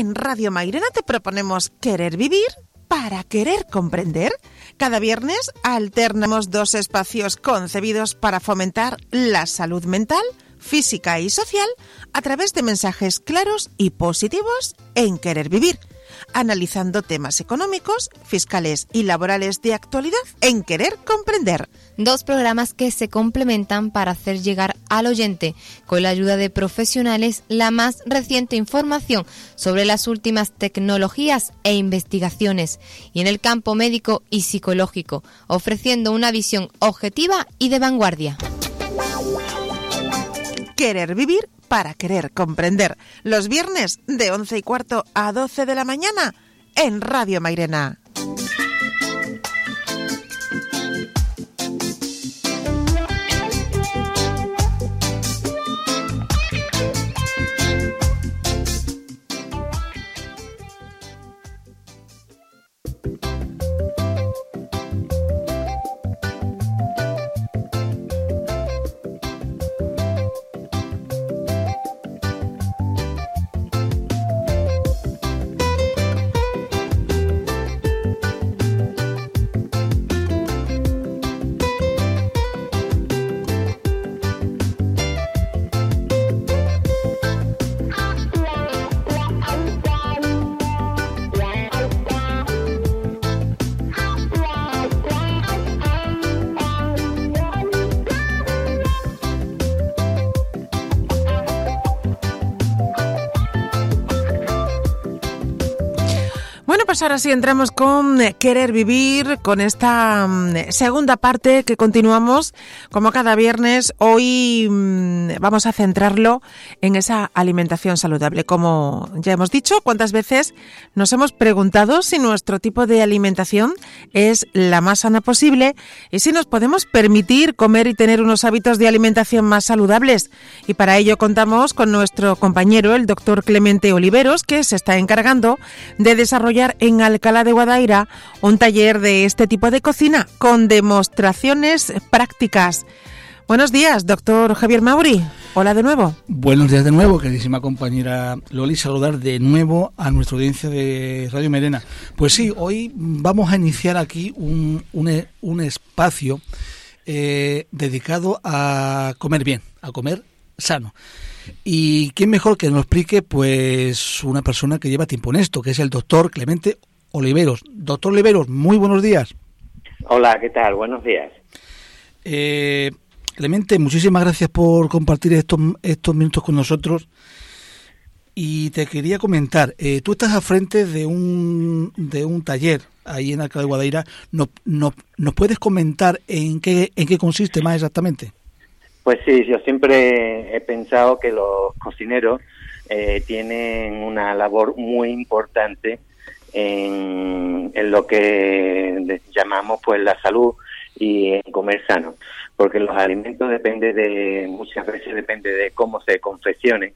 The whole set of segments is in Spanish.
En Radio Mairena te proponemos querer vivir para querer comprender. Cada viernes alternamos dos espacios concebidos para fomentar la salud mental, física y social a través de mensajes claros y positivos en querer vivir analizando temas económicos, fiscales y laborales de actualidad en Querer Comprender. Dos programas que se complementan para hacer llegar al oyente, con la ayuda de profesionales, la más reciente información sobre las últimas tecnologías e investigaciones y en el campo médico y psicológico, ofreciendo una visión objetiva y de vanguardia. Querer vivir para querer comprender. Los viernes de 11 y cuarto a 12 de la mañana en Radio Mairena. Ahora sí entramos con eh, Querer Vivir, con esta mm, segunda parte que continuamos como cada viernes. Hoy mm, vamos a centrarlo en esa alimentación saludable. Como ya hemos dicho, ¿cuántas veces nos hemos preguntado si nuestro tipo de alimentación es la más sana posible y si nos podemos permitir comer y tener unos hábitos de alimentación más saludables? Y para ello contamos con nuestro compañero, el doctor Clemente Oliveros, que se está encargando de desarrollar en Alcalá de Guadaira un taller de este tipo de cocina con demostraciones prácticas. Buenos días, doctor Javier Mauri. Hola de nuevo. Buenos días de nuevo, queridísima compañera Loli. Saludar de nuevo a nuestra audiencia de Radio Merena. Pues sí, hoy vamos a iniciar aquí un, un, espacio eh, dedicado a comer bien, a comer sano. Y quién mejor que nos explique, pues, una persona que lleva tiempo en esto, que es el doctor Clemente Oliveros. Doctor Oliveros, muy buenos días. Hola, ¿qué tal? Buenos días. Eh, Clemente, muchísimas gracias por compartir estos, estos minutos con nosotros. Y te quería comentar, eh, tú estás al frente de un, de un taller ahí en Alcalá de Guadaira. ¿Nos, no, ¿Nos puedes comentar en qué, en qué consiste más exactamente? Pues sí, yo siempre he pensado que los cocineros eh, tienen una labor muy importante en, lo que llamamos pues la salud y en comer sano, porque los alimentos depende de muchas veces depende de cómo se confeccionen,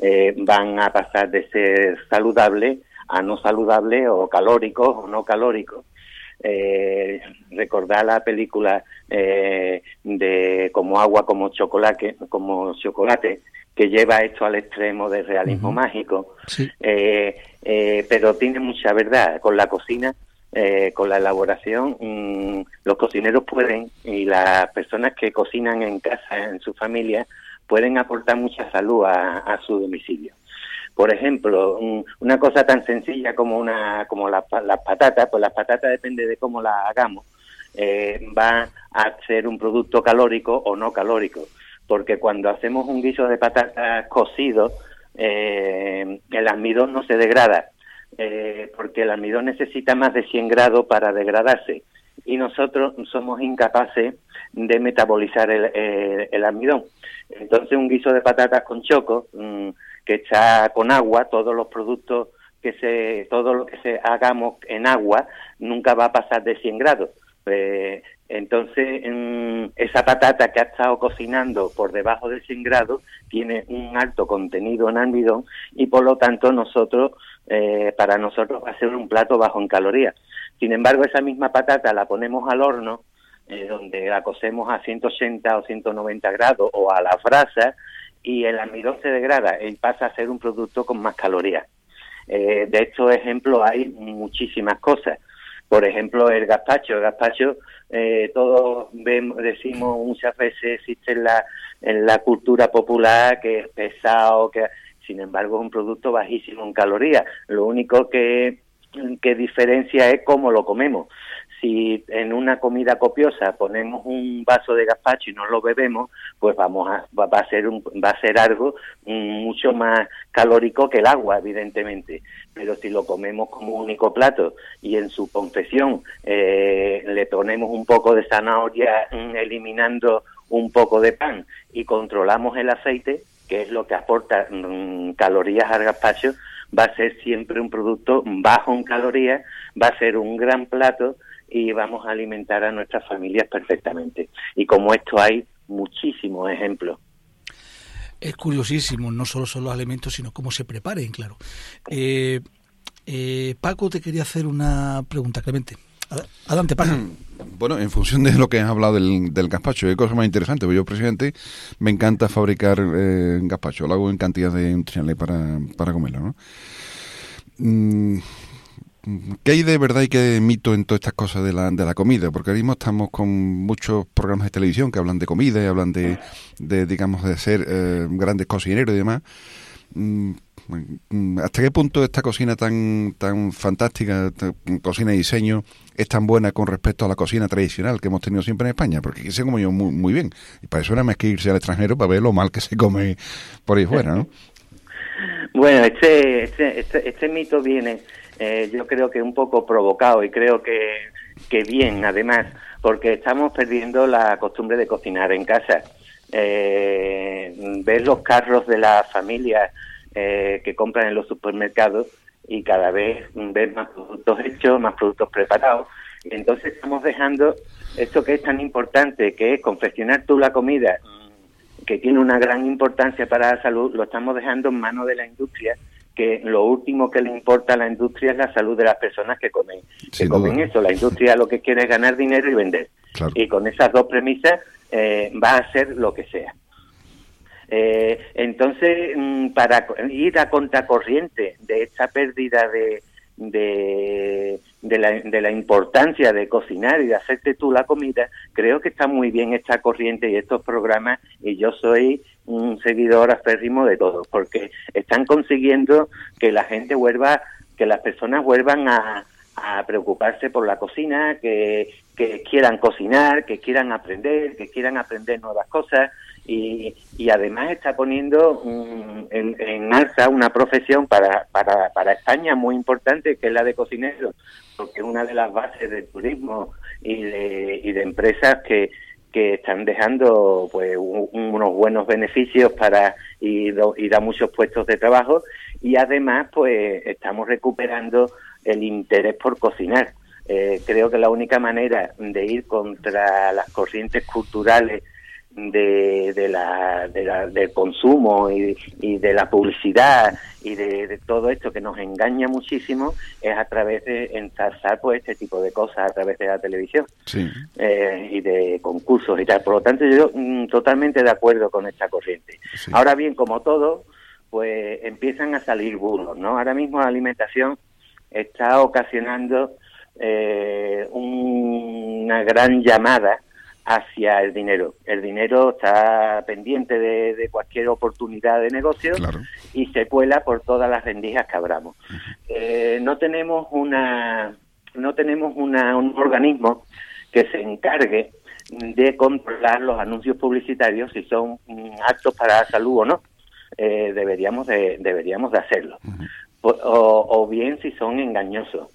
eh, van a pasar de ser saludables a no saludables o calóricos o no calóricos. Eh, recordar la película eh, de como agua como chocolate como chocolate que lleva esto al extremo del realismo mágico eh, eh, pero tiene mucha verdad. Con la cocina eh, con la elaboración mm, los cocineros pueden y las personas que cocinan en casa en su familia pueden aportar mucha salud a su domicilio. Por ejemplo, una cosa tan sencilla como una como las patatas, pues las patatas depende de cómo las hagamos, eh, va a ser un producto calórico o no calórico, porque cuando hacemos un guiso de patatas cocido, eh, el almidón no se degrada, eh, porque el almidón necesita más de 100 grados para degradarse y nosotros somos incapaces de metabolizar el, el, almidón. Entonces un guiso de patatas con choco, mm, que está con agua, todos los productos que se, todo lo que se hagamos en agua nunca va a pasar de 100 grados. Eh, entonces, esa patata que ha estado cocinando por debajo de 100 grados tiene un alto contenido en almidón y por lo tanto nosotros, eh, para nosotros va a ser un plato bajo en calorías. Sin embargo, esa misma patata la ponemos al horno, eh, donde la cocemos a 180 o 190 grados o a la brasa y el almidón se degrada y pasa a ser un producto con más calorías. Eh, de estos ejemplos hay muchísimas cosas. Por ejemplo, el gazpacho. El gazpacho, eh, todos vemos, decimos muchas veces, existe en la, en la cultura popular que es pesado, que sin embargo es un producto bajísimo en calorías. Lo único que, que diferencia es cómo lo comemos si en una comida copiosa ponemos un vaso de gazpacho y no lo bebemos, pues vamos a, va a ser un, va a ser algo mucho más calórico que el agua, evidentemente. Pero si lo comemos como único plato y en su confesión eh, le ponemos un poco de zanahoria mm, eliminando un poco de pan y controlamos el aceite, que es lo que aporta mm, calorías al gazpacho, va a ser siempre un producto bajo en calorías, va a ser un gran plato y vamos a alimentar a nuestras familias perfectamente. Y como esto hay muchísimos ejemplos. Es curiosísimo, no solo son los alimentos, sino cómo se preparen, claro. Eh, eh, Paco, te quería hacer una pregunta, Clemente. Adelante, Paco. Bueno, en función de lo que has hablado del, del gazpacho, hay cosas más interesantes. Yo, presidente, me encanta fabricar eh, gazpacho. Lo hago en cantidad de para, para comerlo, ¿no? Mm, ¿Qué hay de verdad y qué de mito en todas estas cosas de la, de la comida? Porque ahora mismo estamos con muchos programas de televisión que hablan de comida y hablan de, digamos, de ser eh, grandes cocineros y demás. Mm, mm, ¿Hasta qué punto esta cocina tan tan fantástica, cocina y diseño, es tan buena con respecto a la cocina tradicional que hemos tenido siempre en España? Porque aquí se come yo muy, muy bien. Y para eso era más que irse al extranjero para ver lo mal que se come por ahí fuera, ¿no? Bueno, este, este, este, este mito viene eh, yo creo que un poco provocado y creo que, que bien, además, porque estamos perdiendo la costumbre de cocinar en casa. Eh, ves los carros de las familias eh, que compran en los supermercados y cada vez ves más productos hechos, más productos preparados. Entonces estamos dejando esto que es tan importante, que es confeccionar tú la comida, que tiene una gran importancia para la salud, lo estamos dejando en manos de la industria que lo último que le importa a la industria es la salud de las personas que comen, que comen eso. La industria lo que quiere es ganar dinero y vender. Y con esas dos premisas eh, va a hacer lo que sea. Eh, entonces, mm, para ir a contracorriente de esta pérdida de, de, la, de la importancia de cocinar y de hacerte tú la comida, creo que está muy bien esta corriente y estos programas y yo soy un seguidor aférrimo de todos porque están consiguiendo que la gente vuelva, que las personas vuelvan a, preocuparse por la cocina, que, quieran cocinar, que quieran aprender, que quieran aprender nuevas cosas y, además está poniendo en, en, alza una profesión para, para, para España muy importante que es la de cocinero, porque es una de las bases del turismo y de, y de empresas que, que están dejando pues unos buenos beneficios para y, da muchos puestos de trabajo y además pues estamos recuperando el interés por cocinar. Eh, creo que la única manera de ir contra las corrientes culturales de, de la, del consumo y, de la publicidad y de, todo esto que nos engaña muchísimo es a través de ensalzar pues este tipo de cosas a través de la televisión eh, y de concursos y tal. Por lo tanto, yo mm, totalmente de acuerdo con esta corriente. Ahora bien, como todo, pues empiezan a salir burros, ¿no? Ahora mismo la alimentación está ocasionando eh, una gran llamada hacia el dinero. El dinero está pendiente de, cualquier oportunidad de negocio y se cuela por todas las rendijas que abramos. Eh, no tenemos una no tenemos una, un organismo que se encargue de controlar los anuncios publicitarios si son mm, aptos para la salud o no. Eh, deberíamos de deberíamos de hacerlo. o, o, bien si son engañosos.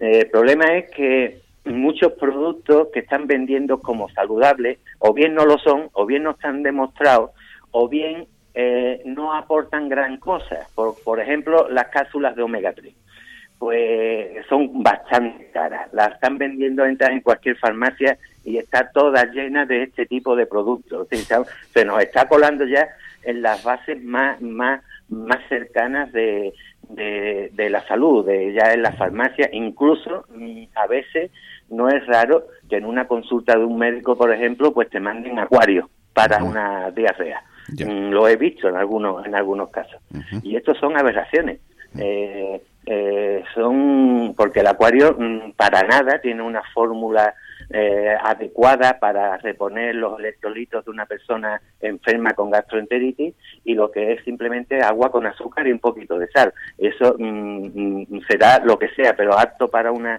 Eh, el problema es que muchos productos que están vendiendo como saludables o bien no lo son, o bien no están demostrados, o bien eh, no aportan gran cosa. Por, por ejemplo, las cápsulas de omega 3 pues son bastante caras. Las están vendiendo en cualquier farmacia y está toda llena de este tipo de productos. Se nos está colando ya en las bases más, más, más cercanas de, de, de la salud, de ya en la farmacia, incluso mm, a veces no es raro que en una consulta de un médico, por ejemplo, pues te manden acuario para una diarrea. Mm, lo he visto en algunos en algunos casos. Y estos son aberraciones. Eh, son, porque el acuario mm, para nada tiene una fórmula eh, adecuada para reponer los electrolitos de una persona enferma con gastroenteritis y lo que es simplemente agua con azúcar y un poquito de sal. Eso mm, mm, será lo que sea, pero apto para una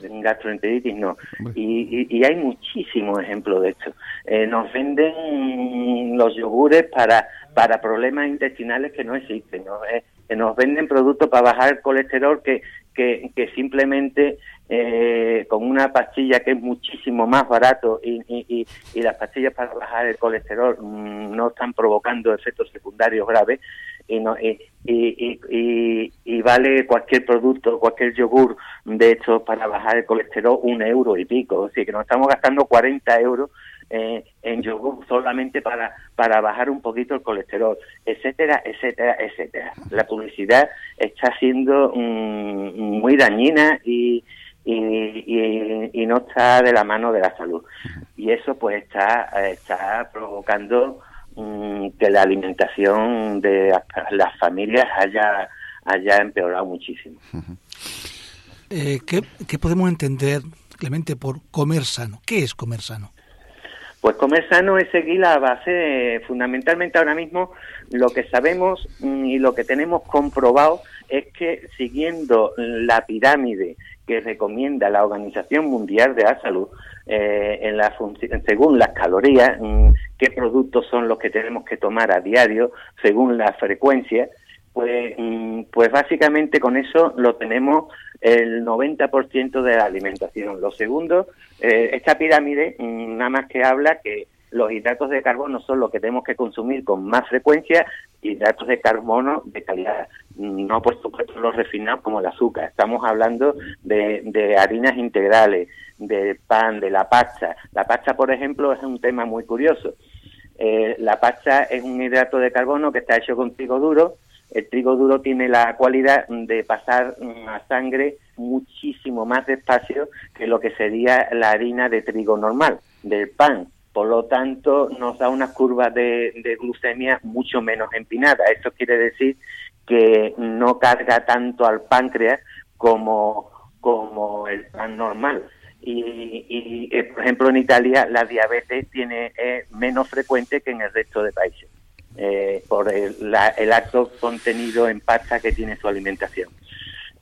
gastroenteritis no. Y, hay muchísimos ejemplos de esto. Eh, nos venden los yogures para, para problemas intestinales que no existen. ¿no? Eh, nos venden productos para bajar el colesterol que, que, que simplemente eh, con una pastilla que es muchísimo más barato y, y, y, las pastillas para bajar el colesterol mm, no están provocando efectos secundarios graves y, no, y, y, y, vale cualquier producto, cualquier yogur de hecho para bajar el colesterol un euro y pico, así que nos estamos gastando 40 euros eh, en yogur solamente para, para bajar un poquito el colesterol, etcétera, etcétera, etcétera. La publicidad está siendo mm, muy dañina y, y, no está de la mano de la salud. Y eso pues está, está provocando mm, que la alimentación de las familias haya, haya empeorado muchísimo. Eh, ¿qué, ¿Qué podemos entender, Clemente, por comer sano? ¿Qué es comer sano? Pues comer sano es seguir la base, fundamentalmente ahora mismo lo que sabemos mm, y lo que tenemos comprobado es que siguiendo la pirámide que recomienda la Organización Mundial de la Salud, eh, en la según las calorías, mm, qué productos son los que tenemos que tomar a diario, según la frecuencia, pues, mm, pues básicamente con eso lo tenemos el 90% de la alimentación. Lo segundo, eh, esta pirámide mm, nada más que habla que los hidratos de carbono son los que tenemos que consumir con más frecuencia, hidratos de carbono de calidad, no por supuesto los refinados como el azúcar. Estamos hablando de, de harinas integrales, de pan, de la pasta. La pasta, por ejemplo, es un tema muy curioso. Eh, la pasta es un hidrato de carbono que está hecho con trigo duro, el trigo duro tiene la cualidad de pasar a sangre muchísimo más despacio que lo que sería la harina de trigo normal, del pan. Por lo tanto, nos da unas curvas de, glucemia mucho menos empinadas. Esto quiere decir que no carga tanto al páncreas como, como el pan normal. Y, eh, por ejemplo, en Italia la diabetes tiene menos frecuente que en el resto de países eh, por el, el, alto contenido en pasta que tiene su alimentación.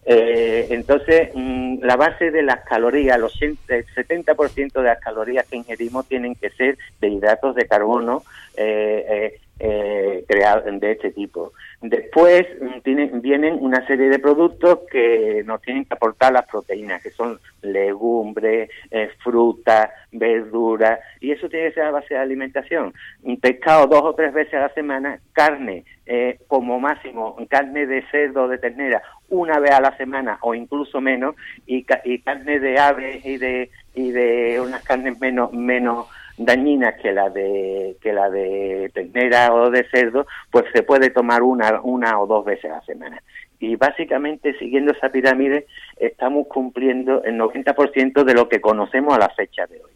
Eh, entonces, mm, la base de las calorías, los el 70% de las calorías que ingerimos tienen que ser de hidratos de carbono eh, eh, eh de este tipo. Después mm, vienen una serie de productos que nos tienen que aportar las proteínas, que son legumbres, eh, frutas, verduras, y eso tiene que ser la base de alimentación. Pescado dos o tres veces a la semana, carne eh, como máximo, carne de cerdo de ternera una vez a la semana o incluso menos, y, y carne de aves y de, y de unas carnes menos, menos dañinas que la de que la de ternera o de cerdo, pues se puede tomar una una o dos veces a la semana. Y básicamente siguiendo esa pirámide estamos cumpliendo el 90% de lo que conocemos a la fecha de hoy.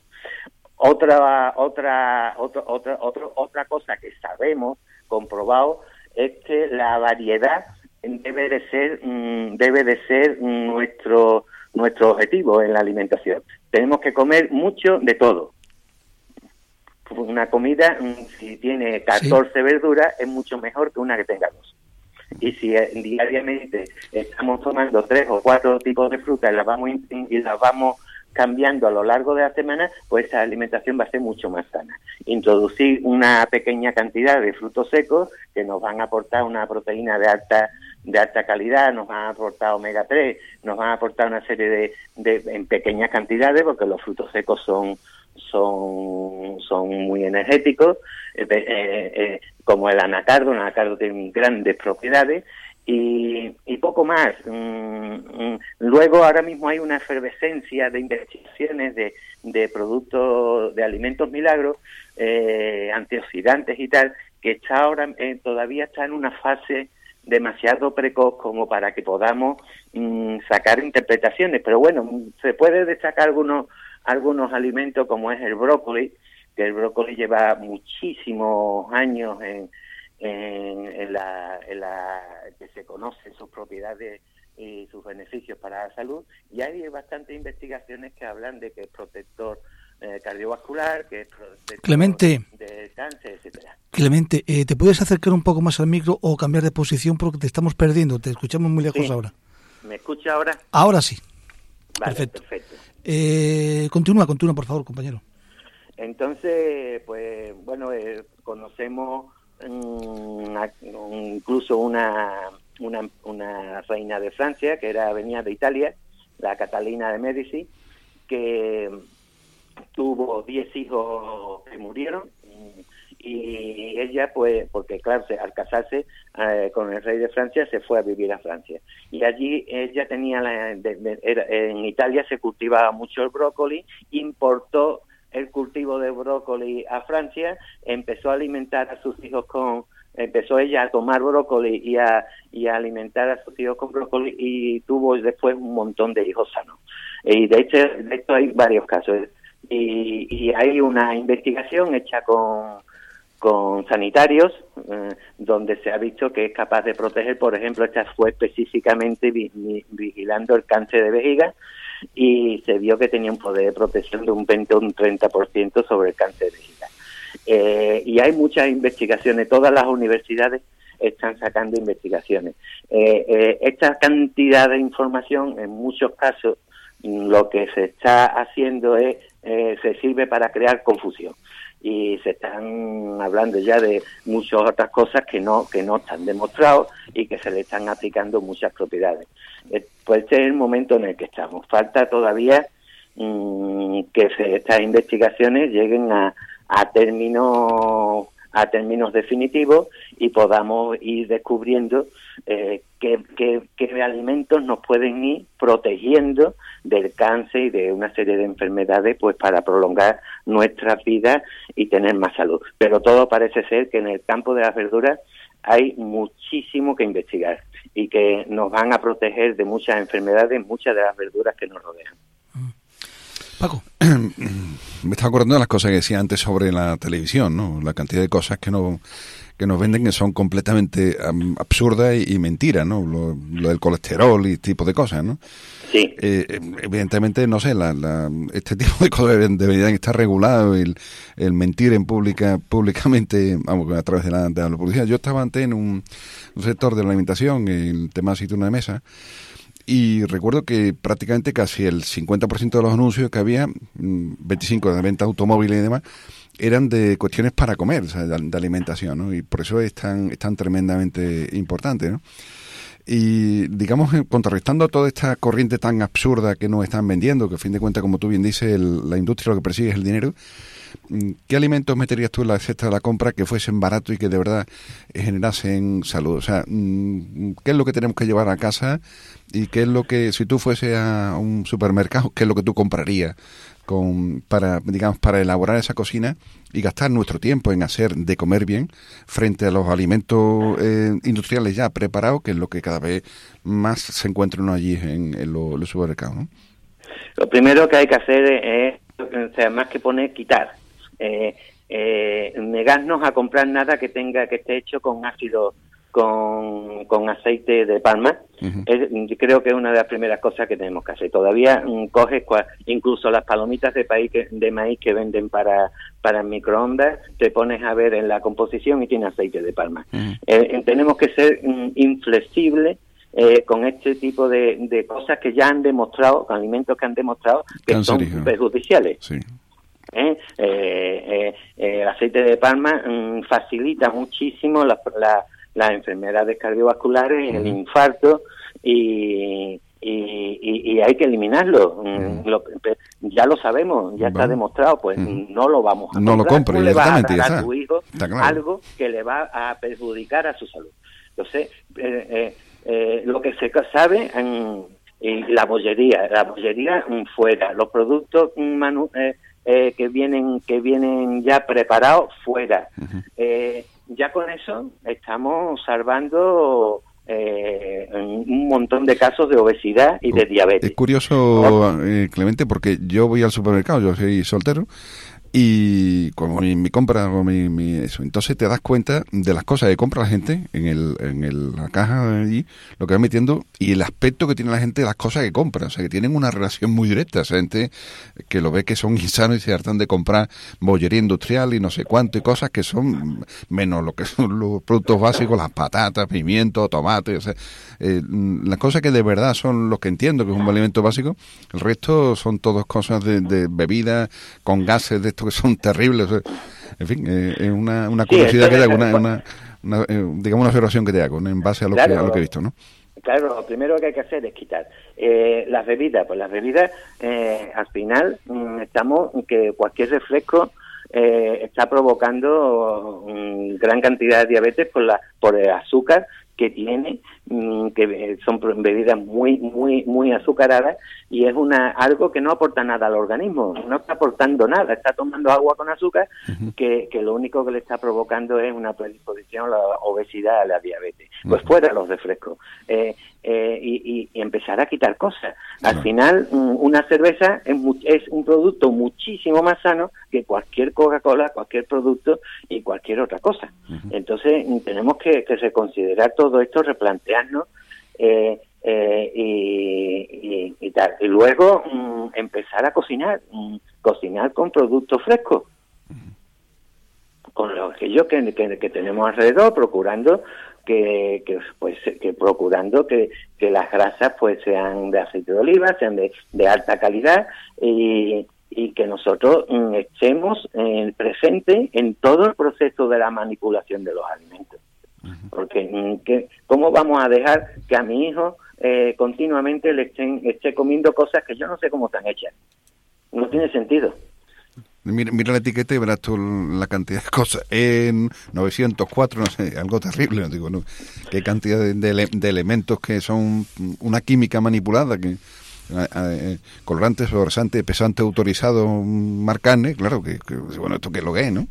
Otra otra otra otra otra cosa que sabemos comprobado es que la variedad debe de ser mm, debe de ser nuestro nuestro objetivo en la alimentación. Tenemos que comer mucho de todo, una comida, mm, si tiene 14 verduras, es mucho mejor que una que tenga dos. Y si eh, diariamente estamos tomando tres o cuatro tipos de frutas y las vamos, y las vamos cambiando a lo largo de la semana, pues esa alimentación va a ser mucho más sana. Introducir una pequeña cantidad de frutos secos que nos van a aportar una proteína de alta de alta calidad, nos van a aportar omega 3, nos van a aportar una serie de, de en pequeñas cantidades porque los frutos secos son son, son muy energéticos, eh, eh, eh, como el anacardo, el anacardo tiene grandes propiedades y, y poco más. Mm, mm, luego ahora mismo hay una efervescencia de investigaciones de, de productos, de alimentos milagros, antioxidantes y tal, que está ahora todavía está en una fase demasiado precoz como para que podamos mm, sacar interpretaciones. Pero bueno, se puede destacar algunos algunos alimentos como es el brócoli, que el brócoli lleva muchísimos años en, en, la, en la, que se conocen sus propiedades y sus beneficios para la salud. Y hay bastantes investigaciones que hablan de que es protector eh, cardiovascular, que es protector Clemente. de cáncer, etcétera. Clemente, eh, ¿te puedes acercar un poco más al micro o cambiar de posición porque te estamos perdiendo? Te escuchamos muy lejos Sí. ahora. ¿Me escucha ahora? Ahora sí. Vale, Perfecto. perfecto. Eh, continúa, continúa, por favor, compañero. Entonces, pues bueno, eh, conocemos mm, a- incluso una, una, una reina de Francia que era venía de Italia, la Catalina de Medici, que tuvo 10 hijos que murieron y ella pues porque claro al casarse eh, con el rey de Francia se fue a vivir a Francia. Y allí ella tenía la, en Italia se cultivaba mucho el brócoli importó el cultivo de brócoli a Francia empezó a alimentar a sus hijos con empezó ella a tomar brócoli y a, y a alimentar a sus hijos con brócoli y tuvo después un montón de hijos sanos. Y de hecho de esto hay varios casos. Y hay una investigación hecha con, con sanitarios eh, donde se ha visto que es capaz de proteger, por ejemplo, esta fue específicamente vi- vi- vigilando el cáncer de vejiga y se vio que tenía un poder de protección de un 20 o un 30% sobre el cáncer de vejiga. Eh, y hay muchas investigaciones, todas las universidades están sacando investigaciones. Eh, esta cantidad de información, en muchos casos, lo que se está haciendo es, se sirve para crear confusión. Y se están hablando ya de muchas otras cosas que no, que no están demostrados y que se le están aplicando muchas propiedades. Eh, pues este es el momento en el que estamos. Falta todavía mm, que se- estas investigaciones lleguen a, a términos a términos definitivos y podamos ir descubriendo eh, qué, qué- qué alimentos nos pueden ir protegiendo del cáncer y de una serie de enfermedades pues para prolongar nuestras vidas y tener más salud. Pero todo parece ser que en el campo de las verduras hay muchísimo que investigar y que nos van a proteger de muchas enfermedades, muchas de las verduras que nos rodean. Paco. Me estaba acordando de las cosas que decía antes sobre la televisión, ¿no? La cantidad de cosas que no que nos venden que son completamente am, absurdas y, y mentiras, ¿no? Lo, lo del colesterol y tipo de cosas, ¿no? Sí, Eh, eh, evidentemente, no sé, la, la- este tipo de cosas deberían estar regulados, el, el mentir en pública, públicamente, vamos, a través de la, de la publicidad. Yo estaba antes en un, un sector de la alimentación, el tema de de mesa, y recuerdo que prácticamente casi el 50% de los anuncios que había, mm, 25 de venta automóviles y demás, eran de cuestiones para comer, o sea, de, alimentación, ¿no? Y por eso es tan, es tan tremendamente importante, ¿no? Y digamos, contrarrestando toda esta corriente tan absurda que nos están vendiendo, que a fin de cuentas, como tú bien dices, la industria lo que persigue es el dinero, mm, ¿qué alimentos meterías tú en la cesta de la compra que fuesen baratos y que de verdad generasen salud? O sea, mm, ¿qué es lo que tenemos que llevar a casa y qué es lo que, si tú fuese a un supermercado, qué es lo que tú comprarías? Con, para digamos para elaborar esa cocina y gastar nuestro tiempo en hacer de comer bien frente a los alimentos eh, industriales ya preparados que es lo que cada vez más se encuentran allí en, los, supermercados. Lo primero que hay que hacer es, más que poner, quitar. Eh, eh, negarnos a comprar nada que tenga que esté hecho con ácido, con, con aceite de palma. Es- creo que es una de las primeras cosas que tenemos que hacer. Todavía mm, coges cua- incluso las palomitas de, país que- de maíz que venden para, para microondas, te pones a ver en la composición y tiene aceite de palma. Eh, eh, tenemos que ser mm, inflexibles eh, con este tipo de, de cosas que ya han demostrado, con alimentos que han demostrado que son perjudiciales. sí eh, eh, el aceite de palma mm, facilita muchísimo la- la- las enfermedades cardiovasculares, el infarto y, y, y- y hay que eliminarlo. Mm, lo- pe- ya lo sabemos, ya está demostrado, pues Ujú. no lo vamos a No lo comprar. compre, No le vas a dar a tu hijo claro. algo que le va a perjudicar a su salud. Entonces, eh, eh, eh, lo que se sabe en la bollería, la bollería mm, fuera, los productos mm, manu- eh, eh, que vienen que vienen ya preparados fuera. Eh, ya con eso estamos salvando eh, un montón de casos de obesidad y de Es diabetes. curioso, eh, Clemente, porque yo voy al supermercado, yo soy soltero, y como mi, mi compra, o mi, mi- eso, entonces te das cuenta de las cosas que compra la gente en, el, en el- la caja allí, lo que va metiendo y el aspecto que tiene la gente de las cosas que compra. O sea, que tienen una relación muy directa. O sea, gente que lo ve que son insanos y se hartan de comprar bollería industrial y no sé cuánto y cosas que son menos lo que son los productos básicos, las patatas, pimientos, tomates. O sea, eh, las cosas que de verdad son los que entiendo que es un alimento básico, el resto son todas cosas de, de bebidas con gases de estos que son terribles. en fin, eh, es una, una Sí, curiosidad que te hago, una, una- una, eh, digamos una observación que te hago en base a lo, Claro. que, a lo que he visto, ¿no? Claro, lo primero que hay que hacer es quitar eh, las bebidas. Pues las bebidas, eh, al final, mm, estamos que cualquier refresco eh, está provocando mm, gran cantidad de diabetes por la por el azúcar que tiene, que eh, son bebidas muy muy muy azucaradas y es una algo que no aporta nada al organismo, no está aportando nada, está tomando agua con azúcar que, que lo único que le está provocando es una predisposición a la obesidad, a la diabetes. Pues fuera los refrescos. Eh, eh, y, empezar a quitar cosas. Al final, mm, una cerveza es, es un producto muchísimo más sano que cualquier Coca-Cola, cualquier producto y cualquier otra cosa. Entonces, mm, tenemos que, que reconsiderar todo esto, eh, eh, y, luego mm, empezar a cocinar, mm, cocinar con productos frescos. Con lo que yo que, tenemos alrededor, procurando que, pues que procurando que, que las grasas pues sean de aceite de oliva, sean de, de alta calidad y, que nosotros mm, estemos en presente en todo el proceso de la manipulación de los alimentos. Porque mm, ¿cómo vamos a dejar que a mi hijo eh, continuamente le estén, esté comiendo cosas que yo no sé cómo están hechas? No tiene sentido. Mira, mira la etiqueta y verás tú la cantidad de cosas. En 904, no sé, algo terrible, no digo, no. Qué cantidad de, de ele- de elementos que son una química manipulada, que eh, eh, colorantes, fluorescantes, pesantes autorizados, mm, marcarne, claro, que, que, bueno, esto que lo que es, ¿no?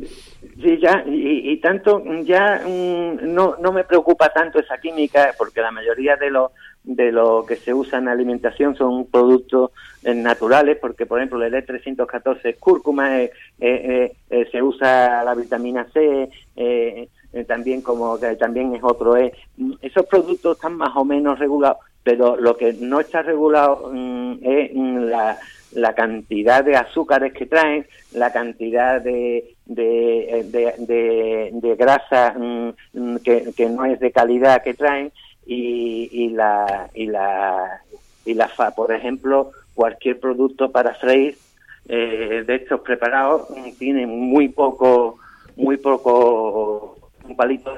Sí, ya, y, y tanto, ya mm, no, no me preocupa tanto esa química, porque la mayoría de lo, de lo que se usa en alimentación son productos eh, naturales, porque por ejemplo el E314 es cúrcuma, eh, eh, eh, se usa la vitamina C, eh, eh, también como que también es otro E. Mm, Esos productos están más o menos regulados, pero lo que no está regulado mm, es mm, la, la cantidad de azúcares que traen, la cantidad de, de, eh, de, de- de grasa mm, mm, que, que no es de calidad que traen y, y la y la y la fa- por ejemplo cualquier producto para freír eh, de estos preparados mm, tiene muy poco muy poco un palito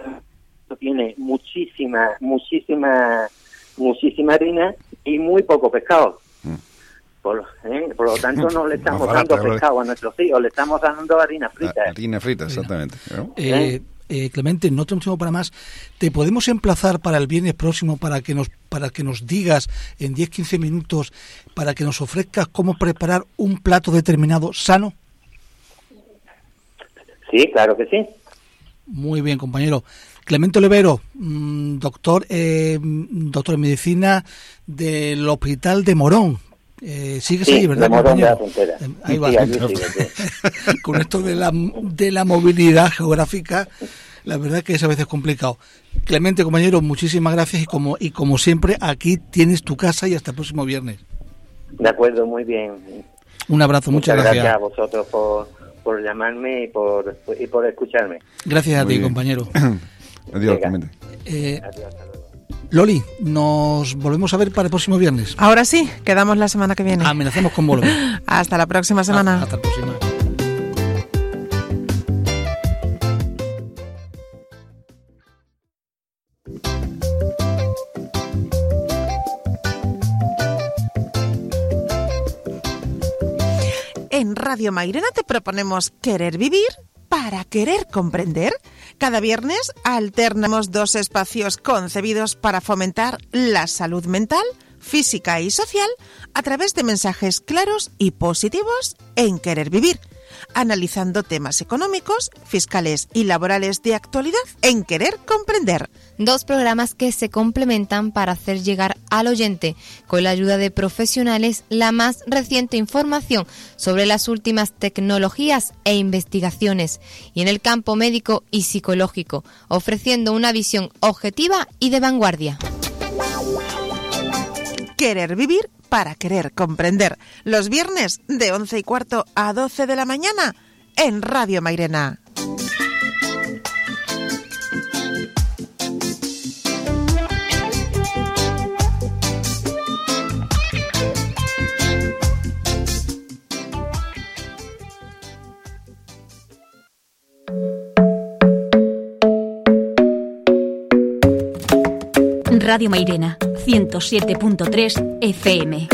tiene muchísima muchísima muchísima harina y muy poco pescado por, ¿eh? por lo tanto no le estamos barata, dando pescado a nuestros hijos le estamos dando harina frita La harina frita, exactamente. ¿no? Eh, eh, Clemente, no tenemos tiempo para más. ¿Te podemos emplazar para el viernes próximo para que nos para que nos digas en 10-15 minutos, para que nos ofrezcas cómo preparar un plato determinado sano? sí claro que sí Muy bien, compañero. Clemente Olivero, mm, doctor, eh, doctor en medicina del Hospital de Morón. Eh, sigues Sí, ahí, ¿verdad, la? Frontera. Eh, Ahí Sí, sigue, sí. Con esto de la, de la movilidad geográfica, la verdad que es a veces complicado. Clemente, compañero, muchísimas gracias y como, y como siempre, aquí tienes tu casa y hasta el próximo viernes. de acuerdo muy bien Un abrazo, muchas, gracias. gracias. a vosotros por, por llamarme y por y por escucharme Gracias a ti, bien. compañero. Adiós, Venga. Clemente. Eh, Adiós, hasta luego. Loli, nos volvemos a ver para el próximo viernes. Ahora sí, quedamos la semana que viene. Amenazamos con volver. Hasta la próxima semana. Hasta la próxima. En Radio Mairena te proponemos querer vivir para querer comprender. Cada viernes alternamos dos espacios concebidos para fomentar la salud mental, física y social a través de mensajes claros y positivos en querer vivir. analizando temas económicos, fiscales y laborales de actualidad en Querer Comprender. Dos programas que se complementan para hacer llegar al oyente, con la ayuda de profesionales, la más reciente información sobre las últimas tecnologías e investigaciones y en el campo médico y psicológico, ofreciendo una visión objetiva y de vanguardia. Querer vivir para querer comprender. Los viernes de 11 y cuarto a 12 de la mañana en Radio Mairena. Radio Mairena 107.3 FM.